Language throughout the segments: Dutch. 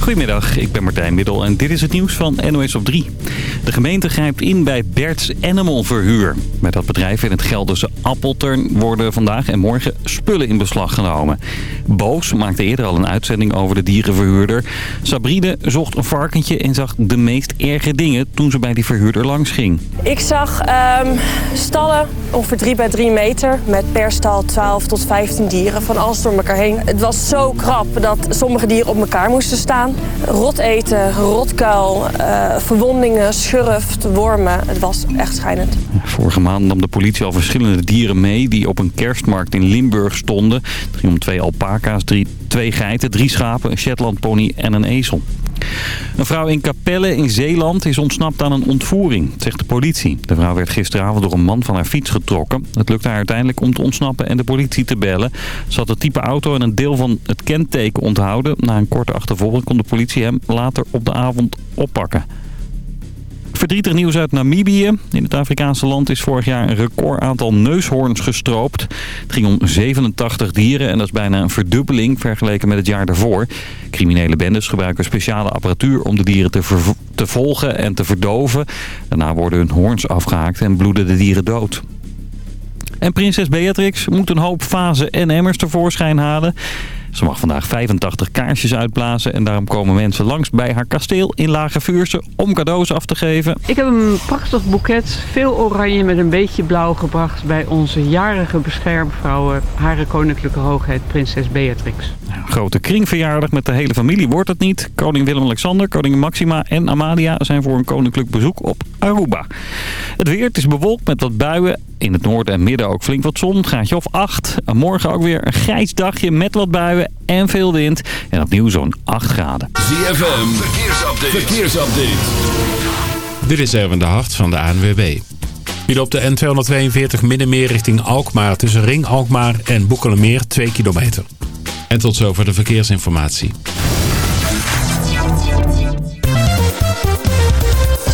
Goedemiddag, ik ben Martijn Middel en dit is het nieuws van NOS op 3. De gemeente grijpt in bij Bert's Animal Verhuur. Bij dat bedrijf in het Gelderse Appeltern worden vandaag en morgen spullen in beslag genomen. Boos maakte eerder al een uitzending over de dierenverhuurder. Sabrine zocht een varkentje en zag de meest erge dingen toen ze bij die verhuurder langs ging. Ik zag ehm, stallen ongeveer 3 bij 3 meter met per stal 12 tot 15 dieren van alles door elkaar heen. Het was zo krap dat sommige dieren op elkaar moesten staan. Rot eten, rotkuil, uh, verwondingen, schurft, wormen. Het was echt schijnend. Vorige maand nam de politie al verschillende dieren mee die op een kerstmarkt in Limburg stonden. Het ging om twee alpaca's, drie, twee geiten, drie schapen, een Shetlandpony en een ezel. Een vrouw in Capelle in Zeeland is ontsnapt aan een ontvoering, zegt de politie. De vrouw werd gisteravond door een man van haar fiets getrokken. Het lukte haar uiteindelijk om te ontsnappen en de politie te bellen. Ze had het type auto en een deel van het kenteken onthouden. Na een korte achtervolging kon de politie hem later op de avond oppakken. Verdrietig nieuws uit Namibië. In het Afrikaanse land is vorig jaar een record aantal neushoorns gestroopt. Het ging om 87 dieren en dat is bijna een verdubbeling vergeleken met het jaar daarvoor. Criminele bendes gebruiken speciale apparatuur om de dieren te, te volgen en te verdoven. Daarna worden hun hoorns afgehaakt en bloeden de dieren dood. En prinses Beatrix moet een hoop vazen en emmers tevoorschijn halen. Ze mag vandaag 85 kaarsjes uitblazen en daarom komen mensen langs bij haar kasteel in Lage Vuurse om cadeaus af te geven. Ik heb een prachtig boeket, veel oranje met een beetje blauw gebracht bij onze jarige beschermvrouw, Hare Koninklijke Hoogheid, prinses Beatrix. Een grote kringverjaardag met de hele familie wordt het niet. Koning Willem-Alexander, koningin Maxima en Amalia zijn voor een koninklijk bezoek op Aruba. Het weer, het is bewolkt met wat buien. In het noorden en midden ook flink wat zon, gaatje of 8. Morgen ook weer een grijs dagje met wat buien en veel wind. En opnieuw zo'n 8 graden. ZFM, verkeersupdate. verkeersupdate. Dit is Erwin de Hart van de ANWB. Hier op de N242 Middenmeer richting Alkmaar tussen Ring Alkmaar en Boekelemeer 2 kilometer. En tot zover de verkeersinformatie.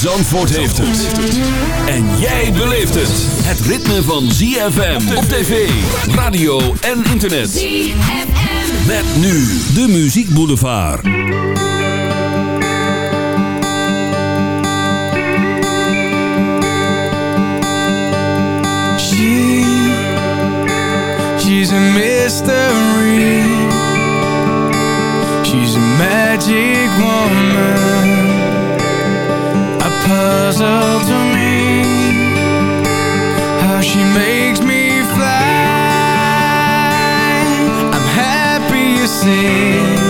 Zandvoort heeft het. En jij beleeft het. Het ritme van ZFM op tv, radio en internet. ZFM. Met nu de Muziek Boulevard. She, she's a mystery. She's a magic woman. Puzzle to me. How she makes me fly. I'm happy you see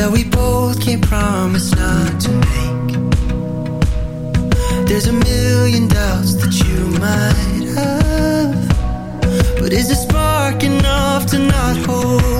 that we both can't promise not to make. There's a million doubts that you might have, but is the spark enough to not hold?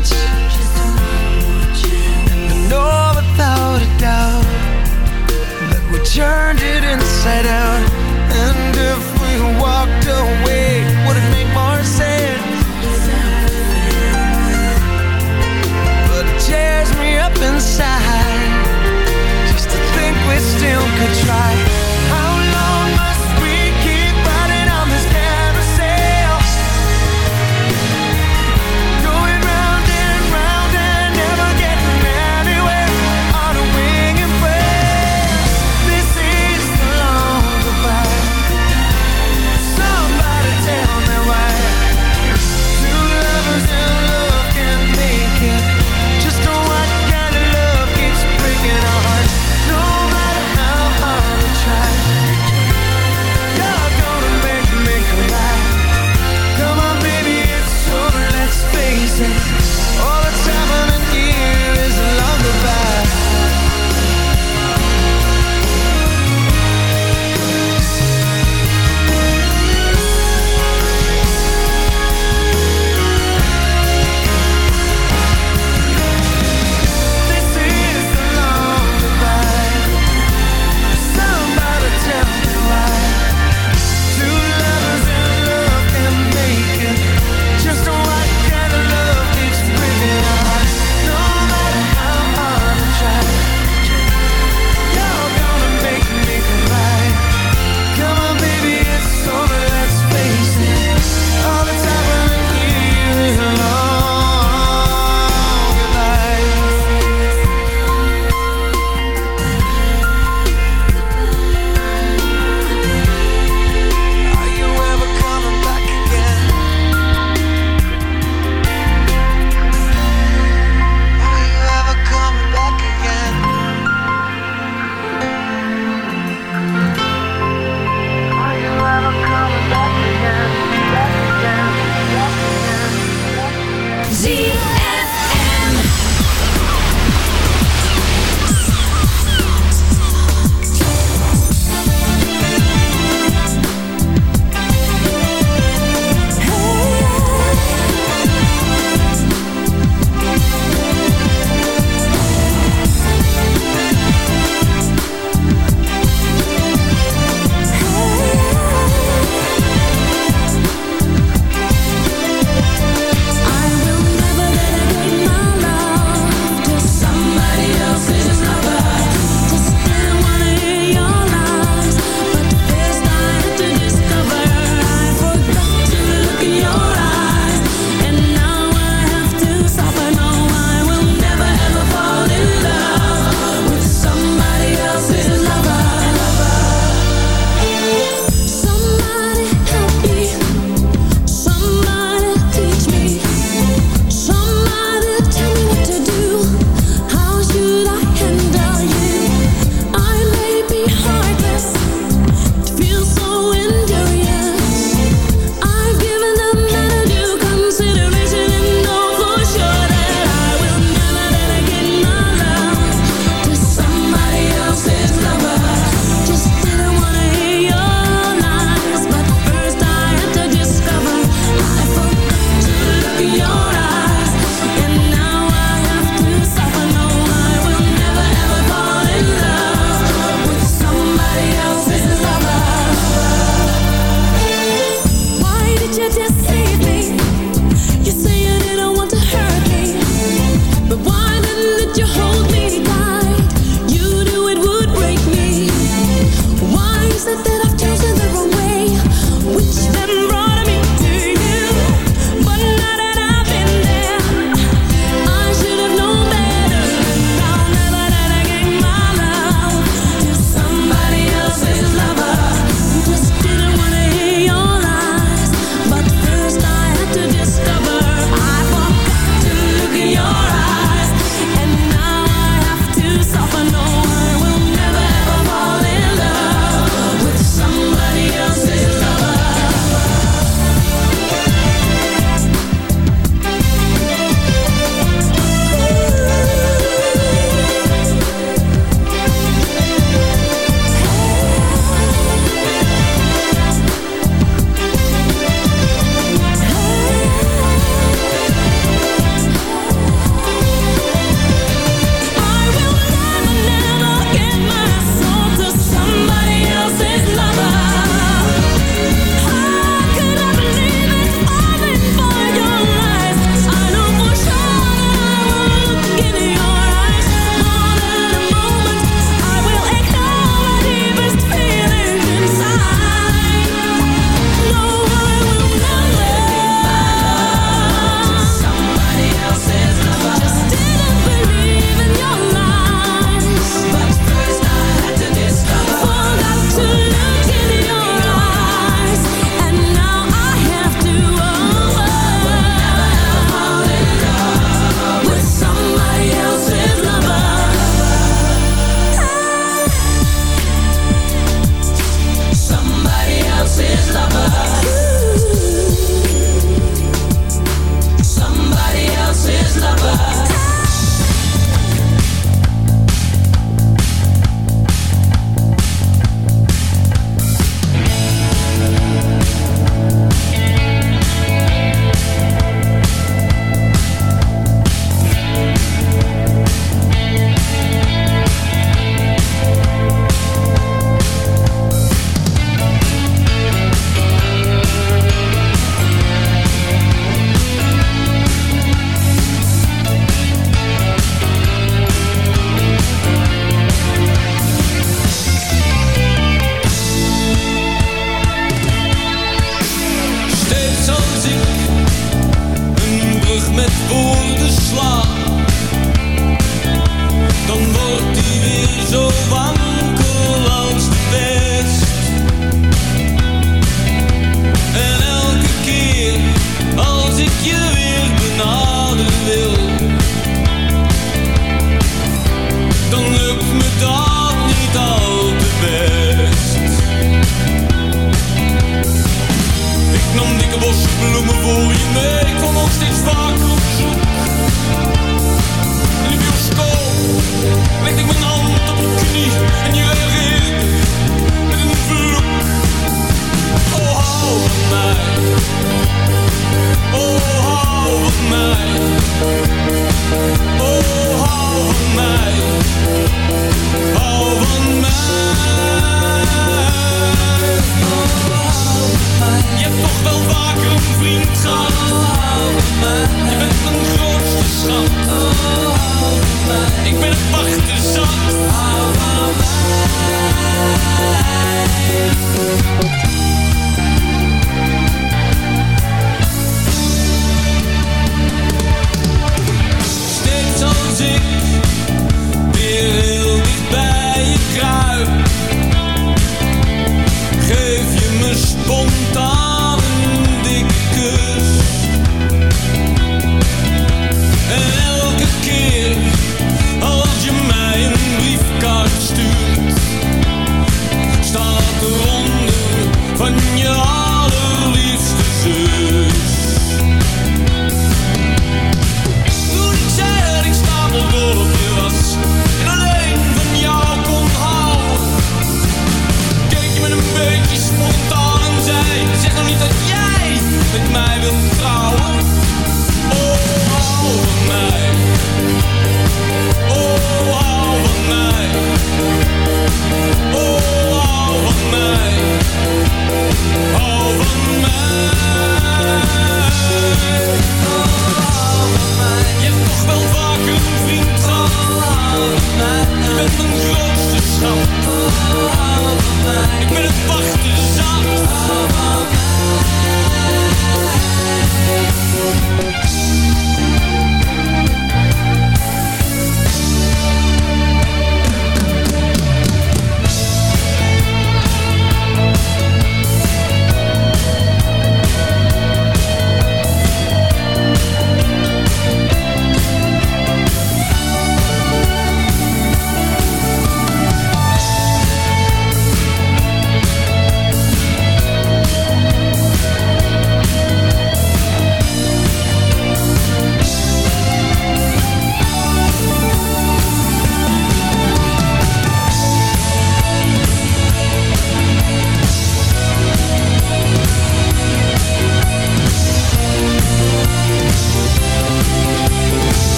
chance. And I know without a doubt that we turned it inside out. And if we walked away.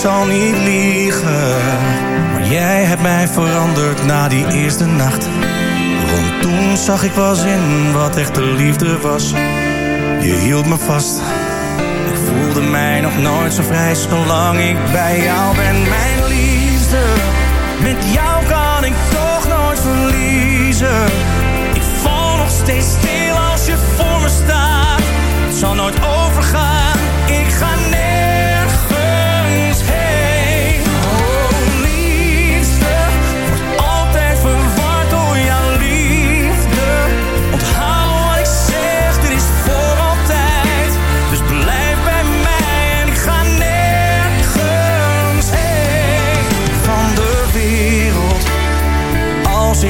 Zal niet liegen, maar jij hebt mij veranderd na die eerste nacht. Want toen zag ik pas in wat echte liefde was. Je hield me vast. Ik voelde mij nog nooit zo vrij zolang ik bij jou ben. Mijn liefde, met jou kan ik toch nooit verliezen. Ik val nog steeds stil als je voor me staat. Het zal nooit overgaan.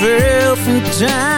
Fell from time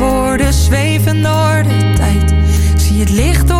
woorden zweven door de tijd. Ik zie het licht door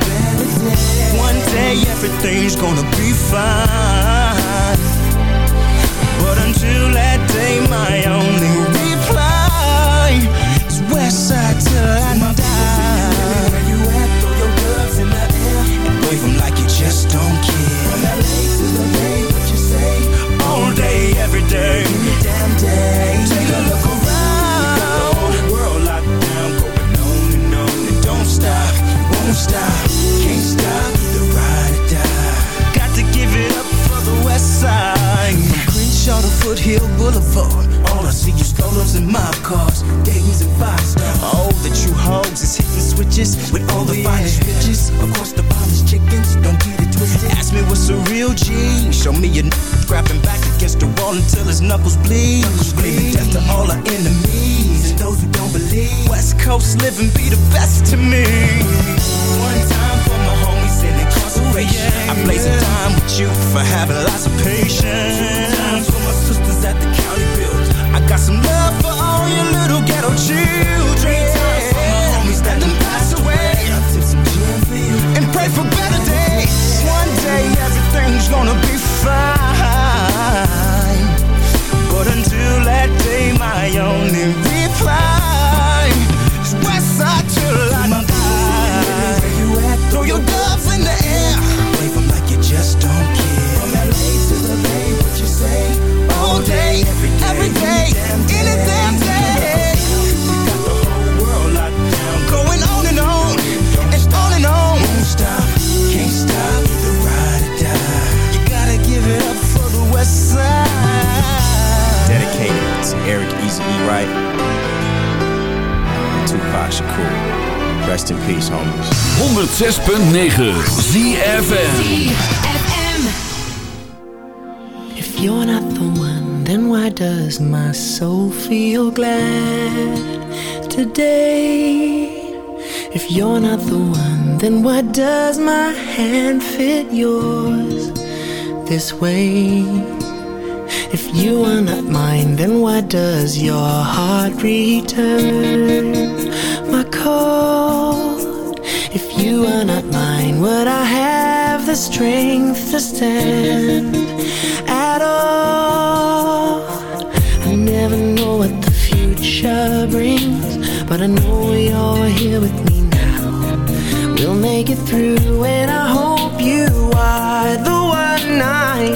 everything's gonna be fine. But until that day, my only reply is Westside till I die. Where you at? Throw your gloves in the air and wave 'em like you just don't care. Foothill Boulevard, all I see is strollers and mob cars, Dayton's and five stars. Oh, the true hogs is hitting switches with all the finest bitches. Of course, the finest chickens, don't get it twisted. Ask me what's a real G. Show me a n- grabbing back against the wall until his knuckles bleed. Screaming death to all our enemies and those who don't believe. West Coast living be the best to me. One time for my homies in incarceration. Oh, I blaze a time with you for having lots of patience. Two times for my 106.9 ZFM. If you're not the one, then why does my soul feel glad today? If you're not the one, then why does my hand fit yours this way? If you are not mine, then why does your heart return my call? If you are not mine, would I have the strength to stand at all? I never know what the future brings, but I know you're here with me now. We'll make it through, and I hope you are the one I